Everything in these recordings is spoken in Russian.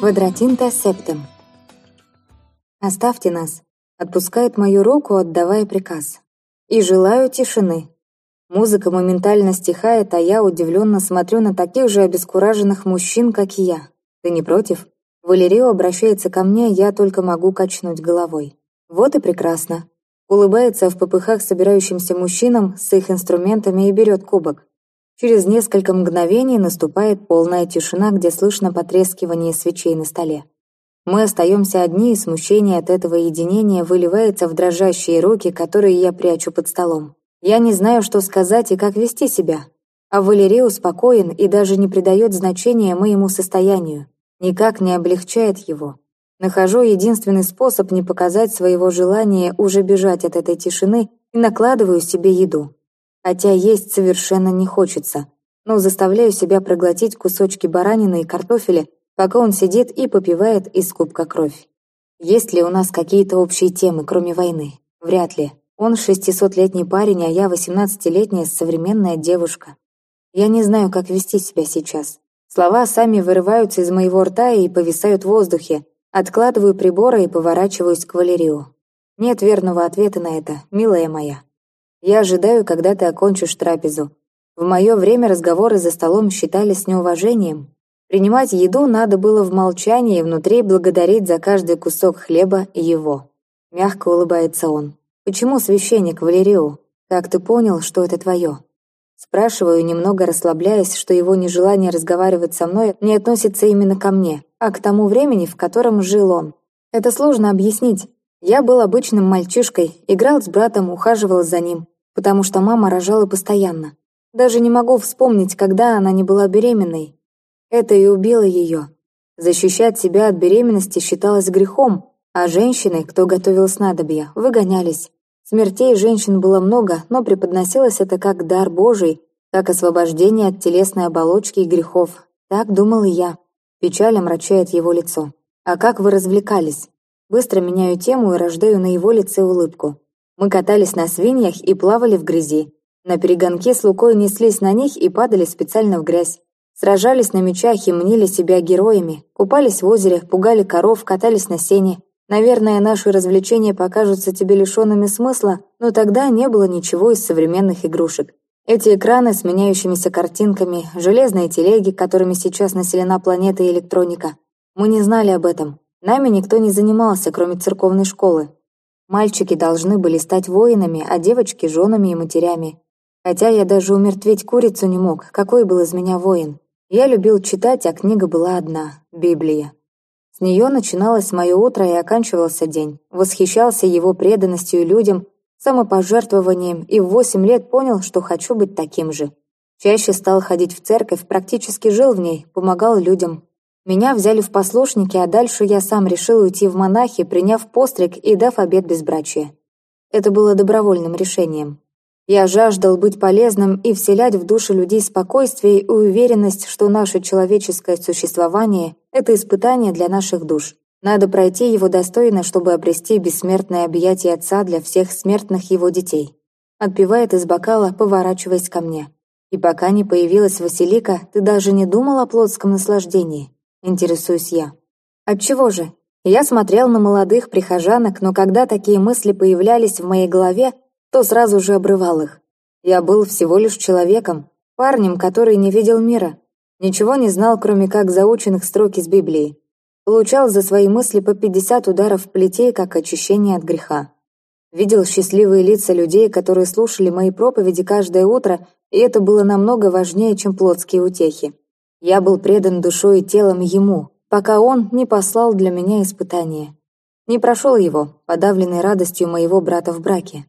Квадратинта септем. «Оставьте нас», — отпускает мою руку, отдавая приказ. «И желаю тишины». Музыка моментально стихает, а я удивленно смотрю на таких же обескураженных мужчин, как и я. «Ты не против?» Валерио обращается ко мне, я только могу качнуть головой. Вот и прекрасно. Улыбается в попыхах собирающимся мужчинам с их инструментами и берет кубок. Через несколько мгновений наступает полная тишина, где слышно потрескивание свечей на столе. Мы остаемся одни, и смущение от этого единения выливается в дрожащие руки, которые я прячу под столом. Я не знаю, что сказать и как вести себя. А Валерий успокоен и даже не придает значения моему состоянию, никак не облегчает его. Нахожу единственный способ не показать своего желания уже бежать от этой тишины и накладываю себе еду хотя есть совершенно не хочется, но заставляю себя проглотить кусочки баранины и картофеля, пока он сидит и попивает из кубка кровь. Есть ли у нас какие-то общие темы, кроме войны? Вряд ли. Он шестисотлетний парень, а я восемнадцатилетняя современная девушка. Я не знаю, как вести себя сейчас. Слова сами вырываются из моего рта и повисают в воздухе. Откладываю приборы и поворачиваюсь к Валерию. Нет верного ответа на это, милая моя. Я ожидаю, когда ты окончишь трапезу. В мое время разговоры за столом считались неуважением. Принимать еду надо было в молчании и внутри благодарить за каждый кусок хлеба его. Мягко улыбается он. «Почему священник Валерио? Как ты понял, что это твое?» Спрашиваю, немного расслабляясь, что его нежелание разговаривать со мной не относится именно ко мне, а к тому времени, в котором жил он. Это сложно объяснить. Я был обычным мальчишкой, играл с братом, ухаживал за ним потому что мама рожала постоянно. Даже не могу вспомнить, когда она не была беременной. Это и убило ее. Защищать себя от беременности считалось грехом, а женщины, кто готовил снадобья, выгонялись. Смертей женщин было много, но преподносилось это как дар Божий, как освобождение от телесной оболочки и грехов. Так думал и я. Печаль омрачает его лицо. «А как вы развлекались?» Быстро меняю тему и рождаю на его лице улыбку. Мы катались на свиньях и плавали в грязи. На перегонке с Лукой неслись на них и падали специально в грязь. Сражались на мечах и мнили себя героями. Купались в озере, пугали коров, катались на сене. Наверное, наши развлечения покажутся тебе лишенными смысла, но тогда не было ничего из современных игрушек. Эти экраны с меняющимися картинками, железные телеги, которыми сейчас населена планета и электроника. Мы не знали об этом. Нами никто не занимался, кроме церковной школы. Мальчики должны были стать воинами, а девочки – женами и матерями. Хотя я даже умертвить курицу не мог, какой был из меня воин. Я любил читать, а книга была одна – Библия. С нее начиналось мое утро и оканчивался день. Восхищался его преданностью людям, самопожертвованием и в восемь лет понял, что хочу быть таким же. Чаще стал ходить в церковь, практически жил в ней, помогал людям, меня взяли в послушники, а дальше я сам решил уйти в монахи, приняв постриг и дав обет безбрачия. Это было добровольным решением. Я жаждал быть полезным и вселять в души людей спокойствие и уверенность, что наше человеческое существование – это испытание для наших душ. Надо пройти его достойно, чтобы обрести бессмертное объятие Отца для всех смертных его детей. Отпивает из бокала, поворачиваясь ко мне. И пока не появилась Василика, ты даже не думал о плотском наслаждении. Интересуюсь я. Отчего же? Я смотрел на молодых прихожанок, но когда такие мысли появлялись в моей голове, то сразу же обрывал их. Я был всего лишь человеком, парнем, который не видел мира. Ничего не знал, кроме как заученных строк из Библии. Получал за свои мысли по 50 ударов плетей, как очищение от греха. Видел счастливые лица людей, которые слушали мои проповеди каждое утро, и это было намного важнее, чем плотские утехи. Я был предан душой и телом ему, пока он не послал для меня испытание. Не прошел его, подавленный радостью моего брата в браке.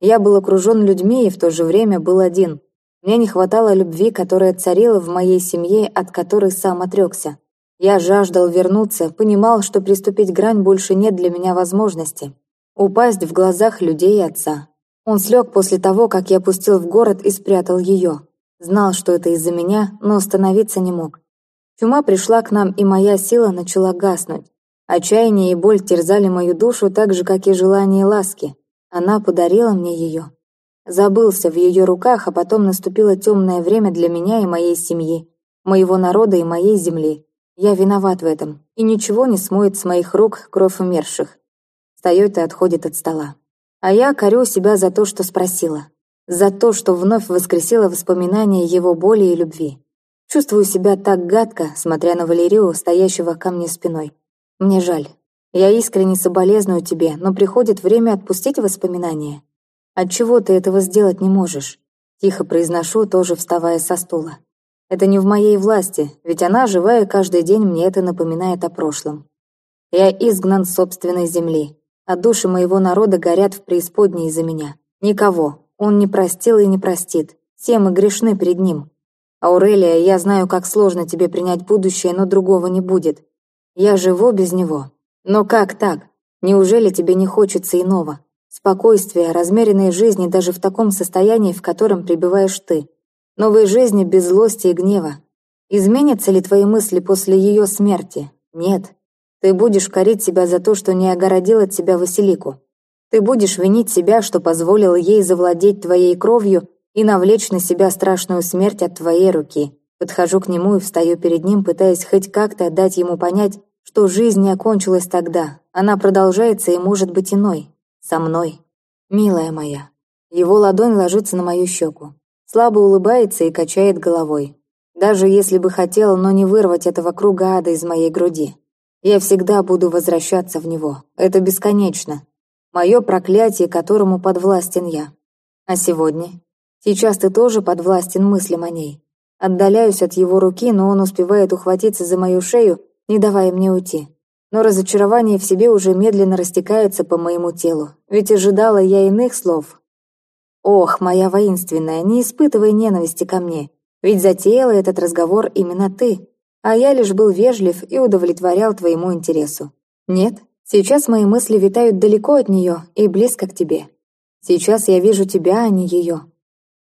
Я был окружен людьми и в то же время был один. Мне не хватало любви, которая царила в моей семье, от которой сам отрекся. Я жаждал вернуться, понимал, что приступить грань больше нет для меня возможности. Упасть в глазах людей и отца. Он слег после того, как я пустил в город и спрятал ее. Знал, что это из-за меня, но остановиться не мог. Чума пришла к нам, и моя сила начала гаснуть. Отчаяние и боль терзали мою душу так же, как и желание ласки. Она подарила мне ее. Забылся в ее руках, а потом наступило темное время для меня и моей семьи, моего народа и моей земли. Я виноват в этом, и ничего не смоет с моих рук кровь умерших. Встает и отходит от стола. А я корю себя за то, что спросила. За то, что вновь воскресила воспоминания его боли и любви. Чувствую себя так гадко, смотря на Валерию, стоящего ко мне спиной. Мне жаль. Я искренне соболезную тебе, но приходит время отпустить воспоминания. Отчего ты этого сделать не можешь? Тихо произношу, тоже вставая со стула. Это не в моей власти, ведь она, живая каждый день, мне это напоминает о прошлом. Я изгнан с собственной земли, а души моего народа горят в преисподней из-за меня. Никого. Он не простил и не простит. Все мы грешны перед ним. Аурелия, я знаю, как сложно тебе принять будущее, но другого не будет. Я живу без него. Но как так? Неужели тебе не хочется иного? Спокойствия, размеренной жизни даже в таком состоянии, в котором пребываешь ты. Новой жизни без злости и гнева. Изменятся ли твои мысли после ее смерти? Нет. Ты будешь корить себя за то, что не огородил от тебя Василику. Ты будешь винить себя, что позволил ей завладеть твоей кровью и навлечь на себя страшную смерть от твоей руки. Подхожу к нему и встаю перед ним, пытаясь хоть как-то дать ему понять, что жизнь не окончилась тогда, она продолжается и может быть иной. Со мной. Милая моя. Его ладонь ложится на мою щеку. Слабо улыбается и качает головой. Даже если бы хотела, но не вырвать этого круга ада из моей груди. Я всегда буду возвращаться в него. Это бесконечно. Мое проклятие, которому подвластен я. А сегодня? Сейчас ты тоже подвластен мыслям о ней. Отдаляюсь от его руки, но он успевает ухватиться за мою шею не давая мне уйти. Но разочарование в себе уже медленно растекается по моему телу, ведь ожидала я иных слов. «Ох, моя воинственная, не испытывай ненависти ко мне, ведь затеяла этот разговор именно ты, а я лишь был вежлив и удовлетворял твоему интересу. Нет, сейчас мои мысли витают далеко от нее и близко к тебе. Сейчас я вижу тебя, а не ее.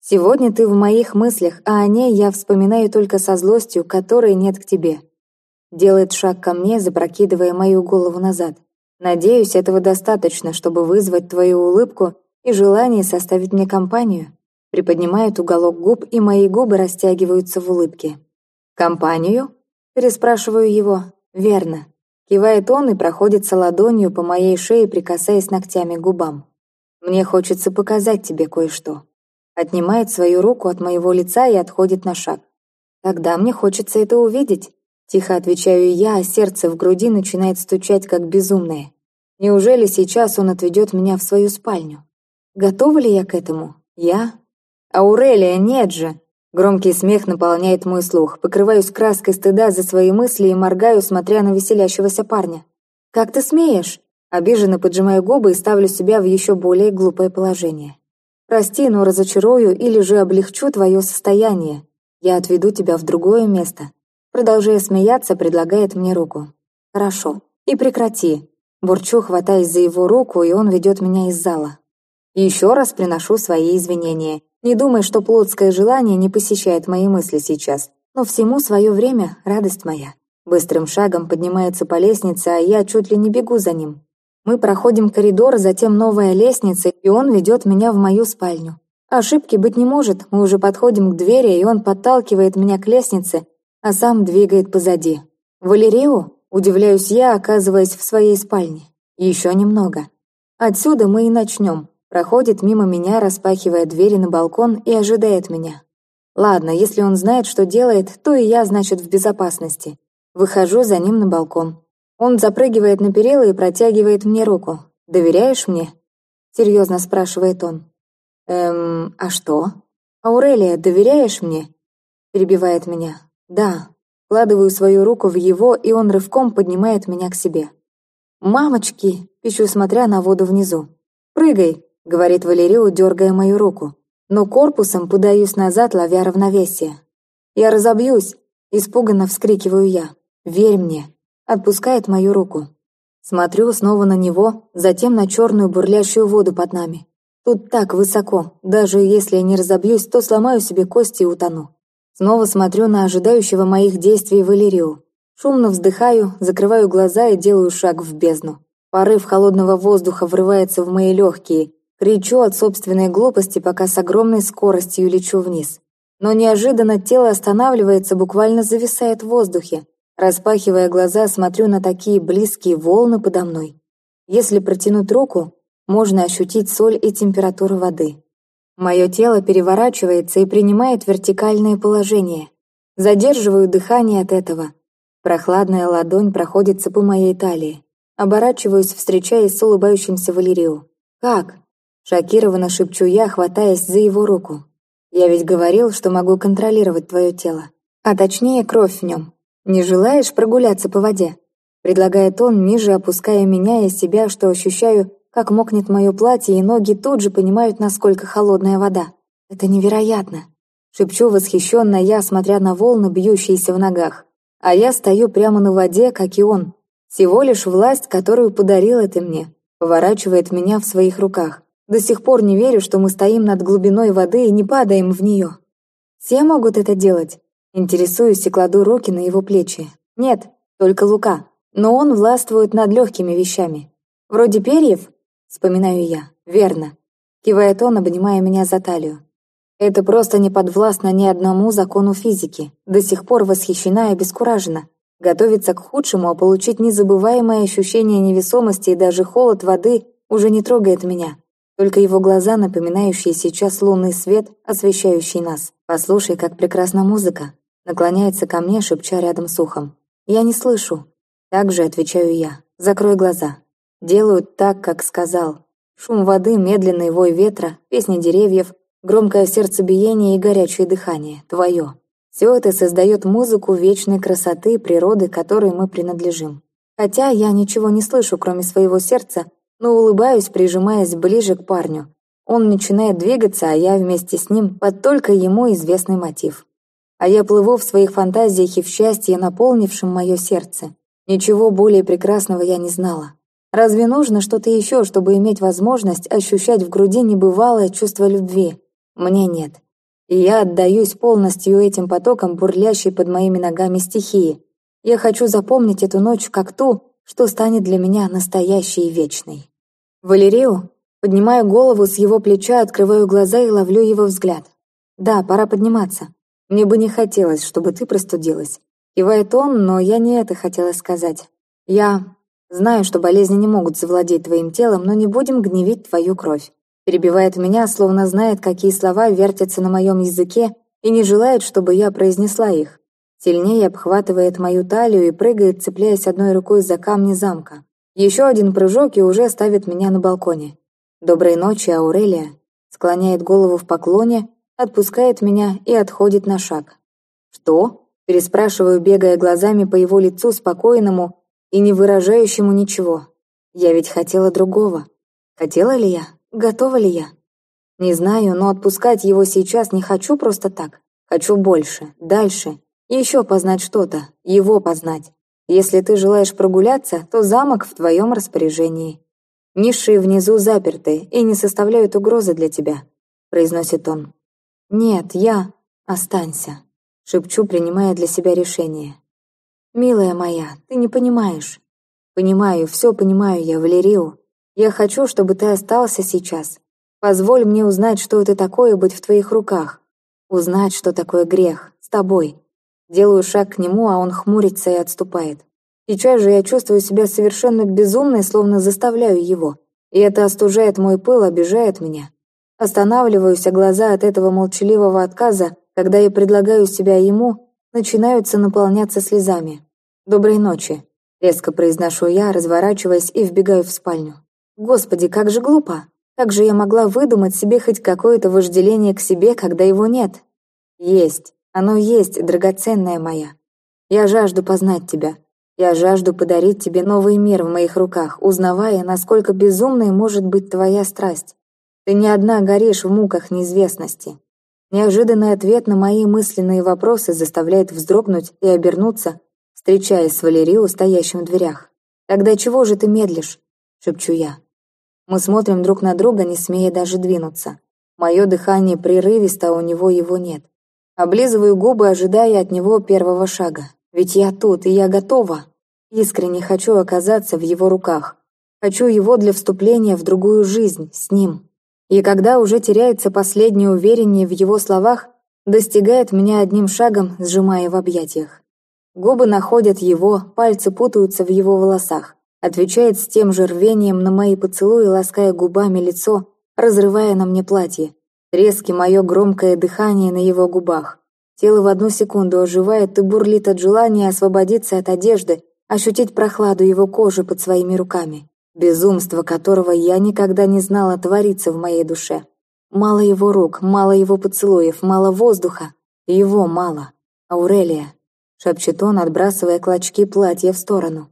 Сегодня ты в моих мыслях, а о ней я вспоминаю только со злостью, которой нет к тебе. Делает шаг ко мне, запрокидывая мою голову назад. Надеюсь, этого достаточно, чтобы вызвать твою улыбку и желание составить мне компанию. Приподнимает уголок губ, и мои губы растягиваются в улыбке. «Компанию?» Переспрашиваю его. «Верно». Кивает он и проходится ладонью по моей шее, прикасаясь ногтями к губам. «Мне хочется показать тебе кое-что». Отнимает свою руку от моего лица и отходит на шаг. «Тогда мне хочется это увидеть». Тихо отвечаю я, а сердце в груди начинает стучать как безумное. Неужели сейчас он отведет меня в свою спальню? Готова ли я к этому? Я? Аурелия, нет же! Громкий смех наполняет мой слух. Покрываюсь краской стыда за свои мысли и моргаю, смотря на веселящегося парня. «Как ты смеешь?» Обиженно поджимаю губы и ставлю себя в еще более глупое положение. «Прости, но разочарую или же облегчу твое состояние. Я отведу тебя в другое место. Продолжая смеяться, предлагает мне руку. «Хорошо. И прекрати». Бурчу, хватаясь за его руку, и он ведет меня из зала. Еще раз приношу свои извинения. Не думай, что плотское желание не посещает мои мысли сейчас. Но всему свое время, радость моя. Быстрым шагом поднимается по лестнице, а я чуть ли не бегу за ним. Мы проходим коридор, затем новая лестница, и он ведет меня в мою спальню. Ошибки быть не может, мы уже подходим к двери, и он подталкивает меня к лестнице, а сам двигает позади. «Валерио?» – удивляюсь я, оказываясь в своей спальне. «Еще немного. Отсюда мы и начнем». Проходит мимо меня, распахивая двери на балкон и ожидает меня. Ладно, если он знает, что делает, то и я, значит, в безопасности. Выхожу за ним на балкон. Он запрыгивает на перила и протягивает мне руку. «Доверяешь мне?» Серьезно спрашивает он. «Эм, а что?» «Аурелия, доверяешь мне?» Перебивает меня. «Да». Вкладываю свою руку в его, и он рывком поднимает меня к себе. «Мамочки!» – пищу, смотря на воду внизу. «Прыгай!» – говорит Валерио, дергая мою руку. Но корпусом подаюсь назад, ловя равновесие. «Я разобьюсь!» – испуганно вскрикиваю я. «Верь мне!» – отпускает мою руку. Смотрю снова на него, затем на черную бурлящую воду под нами. Тут так высоко, даже если я не разобьюсь, то сломаю себе кости и утону. Снова смотрю на ожидающего моих действий Валерию. Шумно вздыхаю, закрываю глаза и делаю шаг в бездну. Порыв холодного воздуха врывается в мои легкие. Кричу от собственной глупости, пока с огромной скоростью лечу вниз. Но неожиданно тело останавливается, буквально зависает в воздухе. Распахивая глаза, смотрю на такие близкие волны подо мной. Если протянуть руку, можно ощутить соль и температуру воды. Мое тело переворачивается и принимает вертикальное положение. Задерживаю дыхание от этого. Прохладная ладонь проходится по моей талии. Оборачиваюсь, встречаясь с улыбающимся Валерио. «Как?» Шокированно шепчу я, хватаясь за его руку. «Я ведь говорил, что могу контролировать твое тело. А точнее, кровь в нем. Не желаешь прогуляться по воде?» Предлагает он, ниже опуская меня и себя, что ощущаю, как мокнет мое платье, и ноги тут же понимают, насколько холодная вода. Это невероятно. Шепчу восхищенно я, смотря на волны, бьющиеся в ногах. А я стою прямо на воде, как и он. Всего лишь власть, которую подарил ты мне, поворачивает меня в своих руках. До сих пор не верю, что мы стоим над глубиной воды и не падаем в нее. Все могут это делать? Интересуюсь и кладу руки на его плечи. Нет, только Лука. Но он властвует над легкими вещами. Вроде перьев? Вспоминаю я. Верно. Кивает он, обнимая меня за талию. Это просто не подвластно ни одному закону физики. До сих пор восхищена и обескуражена. Готовиться к худшему, а получить незабываемое ощущение невесомости и даже холод воды уже не трогает меня. Только его глаза, напоминающие сейчас лунный свет, освещающий нас. «Послушай, как прекрасна музыка!» Наклоняется ко мне, шепча рядом с ухом. «Я не слышу». Так же отвечаю я. «Закрой глаза». Делают так, как сказал. Шум воды, медленный вой ветра, песни деревьев, Громкое сердцебиение и горячее дыхание. Твое. Все это создает музыку вечной красоты природы, которой мы принадлежим. Хотя я ничего не слышу, кроме своего сердца, но улыбаюсь, прижимаясь ближе к парню. Он начинает двигаться, а я вместе с ним под только ему известный мотив. А я плыву в своих фантазиях и в счастье, наполнившем мое сердце. Ничего более прекрасного я не знала. Разве нужно что-то еще, чтобы иметь возможность ощущать в груди небывалое чувство любви? Мне нет. И я отдаюсь полностью этим потокам, бурлящей под моими ногами стихии. Я хочу запомнить эту ночь как ту, что станет для меня настоящей и вечной. Валерию, поднимаю голову с его плеча, открываю глаза и ловлю его взгляд. Да, пора подниматься. Мне бы не хотелось, чтобы ты простудилась. Кивает он, но я не это хотела сказать. Я знаю, что болезни не могут завладеть твоим телом, но не будем гневить твою кровь. Перебивает меня, словно знает, какие слова вертятся на моем языке и не желает, чтобы я произнесла их. Сильнее обхватывает мою талию и прыгает, цепляясь одной рукой за камни замка. Еще один прыжок и уже ставит меня на балконе. «Доброй ночи, Аурелия!» Склоняет голову в поклоне, отпускает меня и отходит на шаг. «Что?» Переспрашиваю, бегая глазами по его лицу спокойному и не выражающему ничего. Я ведь хотела другого. Хотела ли я? Готова ли я? Не знаю, но отпускать его сейчас не хочу просто так. Хочу больше, дальше, еще познать что-то, его познать. Если ты желаешь прогуляться, то замок в твоем распоряжении. Низшие внизу заперты и не составляют угрозы для тебя», — произносит он. «Нет, я... Останься», — шепчу, принимая для себя решение. «Милая моя, ты не понимаешь». «Понимаю, все понимаю я, Валерию. Я хочу, чтобы ты остался сейчас. Позволь мне узнать, что это такое быть в твоих руках. Узнать, что такое грех. С тобой. Делаю шаг к нему, а он хмурится и отступает. Сейчас же я чувствую себя совершенно безумной, словно заставляю его. И это остужает мой пыл, обижает меня. Останавливаюсь, а глаза от этого молчаливого отказа, когда я предлагаю себя ему, начинаются наполняться слезами. «Доброй ночи», — резко произношу я, разворачиваясь и вбегаю в спальню. Господи, как же глупо. Как же я могла выдумать себе хоть какое-то вожделение к себе, когда его нет? Есть. Оно есть, драгоценная моя. Я жажду познать тебя. Я жажду подарить тебе новый мир в моих руках, узнавая, насколько безумной может быть твоя страсть. Ты не одна горишь в муках неизвестности. Неожиданный ответ на мои мысленные вопросы заставляет вздрогнуть и обернуться, встречаясь с Валерией, стоящим в дверях. «Тогда чего же ты медлишь?» — шепчу я. Мы смотрим друг на друга, не смея даже двинуться. Мое дыхание прерывисто, а у него его нет. Облизываю губы, ожидая от него первого шага. Ведь я тут, и я готова. Искренне хочу оказаться в его руках. Хочу его для вступления в другую жизнь, с ним. И когда уже теряется последнее уверение в его словах, достигает меня одним шагом, сжимая в объятиях. Губы находят его, пальцы путаются в его волосах. Отвечает с тем же рвением на мои поцелуи, лаская губами лицо, разрывая на мне платье. Резки мое громкое дыхание на его губах. Тело в одну секунду оживает и бурлит от желания освободиться от одежды, ощутить прохладу его кожи под своими руками. Безумство которого я никогда не знала творится в моей душе. Мало его рук, мало его поцелуев, мало воздуха. Его мало. Аурелия. Шепчет он, отбрасывая клочки платья в сторону.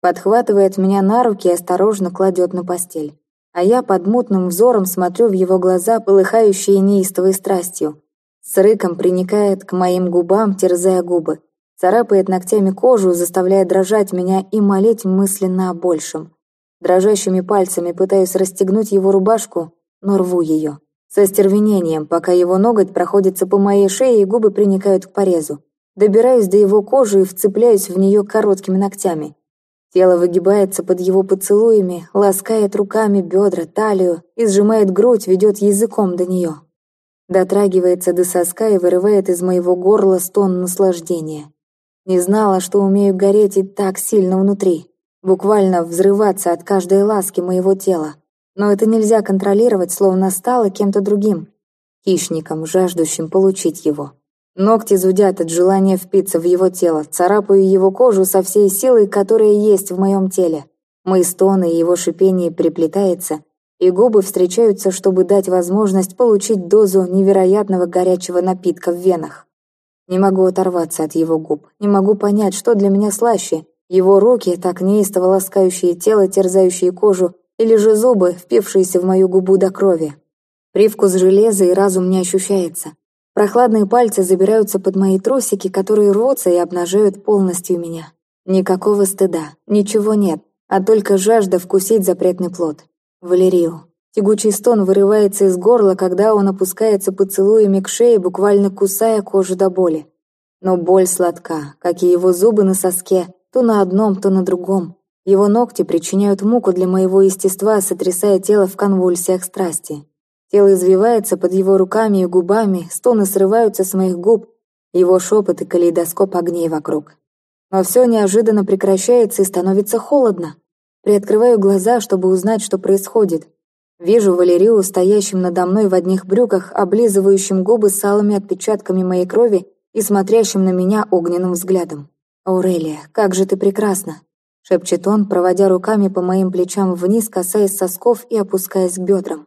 Подхватывает меня на руки и осторожно кладет на постель. А я под мутным взором смотрю в его глаза, полыхающие неистовой страстью. С рыком приникает к моим губам, терзая губы. Царапает ногтями кожу, заставляя дрожать меня и молить мысленно о большем. Дрожащими пальцами пытаюсь расстегнуть его рубашку, но рву ее. Со стервенением, пока его ноготь проходится по моей шее и губы приникают к порезу. Добираюсь до его кожи и вцепляюсь в нее короткими ногтями. Тело выгибается под его поцелуями, ласкает руками бедра, талию и сжимает грудь, ведет языком до нее. Дотрагивается до соска и вырывает из моего горла стон наслаждения. Не знала, что умею гореть и так сильно внутри. Буквально взрываться от каждой ласки моего тела. Но это нельзя контролировать, словно стало кем-то другим. Хищником, жаждущим получить его. Ногти зудят от желания впиться в его тело, царапаю его кожу со всей силой, которая есть в моем теле. Мои стоны и его шипение приплетается, и губы встречаются, чтобы дать возможность получить дозу невероятного горячего напитка в венах. Не могу оторваться от его губ, не могу понять, что для меня слаще, его руки, так неистово ласкающие тело, терзающие кожу, или же зубы, впившиеся в мою губу до крови. Привкус железа и разум не ощущается. Прохладные пальцы забираются под мои трусики, которые рвутся и обнажают полностью меня. Никакого стыда, ничего нет, а только жажда вкусить запретный плод. Валерию. Тягучий стон вырывается из горла, когда он опускается поцелуями к шее, буквально кусая кожу до боли. Но боль сладка, как и его зубы на соске, то на одном, то на другом. Его ногти причиняют муку для моего естества, сотрясая тело в конвульсиях страсти. Тело извивается под его руками и губами, стоны срываются с моих губ, его шепот и калейдоскоп огней вокруг. Но все неожиданно прекращается и становится холодно. Приоткрываю глаза, чтобы узнать, что происходит. Вижу Валерию, стоящим надо мной в одних брюках, облизывающим губы с алыми отпечатками моей крови и смотрящим на меня огненным взглядом. «Аурелия, как же ты прекрасна!» — шепчет он, проводя руками по моим плечам вниз, касаясь сосков и опускаясь к бедрам.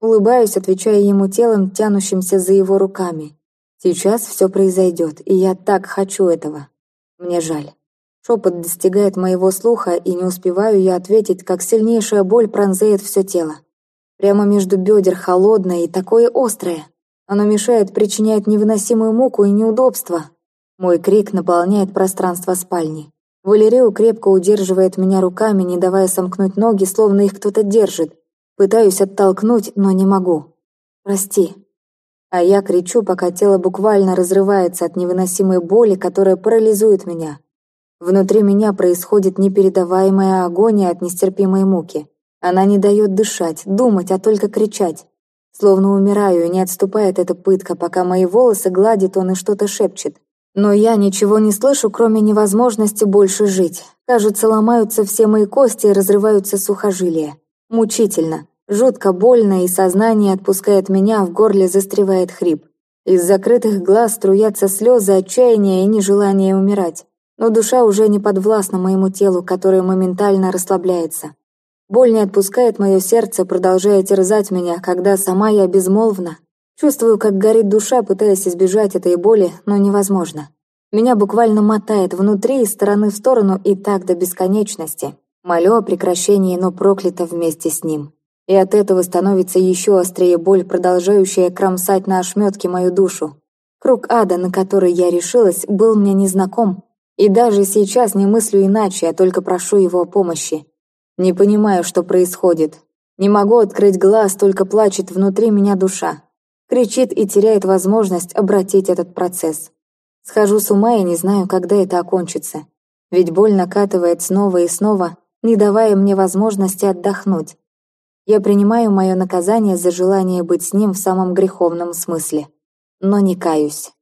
Улыбаюсь, отвечая ему телом, тянущимся за его руками. Сейчас все произойдет, и я так хочу этого. Мне жаль. Шепот достигает моего слуха, и не успеваю я ответить, как сильнейшая боль пронзает все тело. Прямо между бедер холодное и такое острое. Оно мешает, причиняет невыносимую муку и неудобство. Мой крик наполняет пространство спальни. Валерию крепко удерживает меня руками, не давая сомкнуть ноги, словно их кто-то держит. Пытаюсь оттолкнуть, но не могу. Прости. А я кричу, пока тело буквально разрывается от невыносимой боли, которая парализует меня. Внутри меня происходит непередаваемая агония от нестерпимой муки. Она не дает дышать, думать, а только кричать. Словно умираю, и не отступает эта пытка, пока мои волосы гладит он и что-то шепчет. Но я ничего не слышу, кроме невозможности больше жить. Кажется, ломаются все мои кости и разрываются сухожилия. Мучительно, жутко больно, и сознание отпускает меня, в горле застревает хрип. Из закрытых глаз струятся слезы отчаяния и нежелания умирать. Но душа уже не подвластна моему телу, которое моментально расслабляется. Боль не отпускает мое сердце, продолжая терзать меня, когда сама я безмолвна. Чувствую, как горит душа, пытаясь избежать этой боли, но невозможно. Меня буквально мотает внутри, из стороны в сторону и так до бесконечности. Молю о прекращении, но проклята вместе с ним. И от этого становится еще острее боль, продолжающая кромсать на ошметки мою душу. Круг ада, на который я решилась, был мне незнаком. И даже сейчас не мыслю иначе, я только прошу его о помощи. Не понимаю, что происходит. Не могу открыть глаз, только плачет внутри меня душа. Кричит и теряет возможность обратить этот процесс. Схожу с ума и не знаю, когда это окончится. Ведь боль накатывает снова и снова, не давая мне возможности отдохнуть. Я принимаю мое наказание за желание быть с ним в самом греховном смысле. Но не каюсь.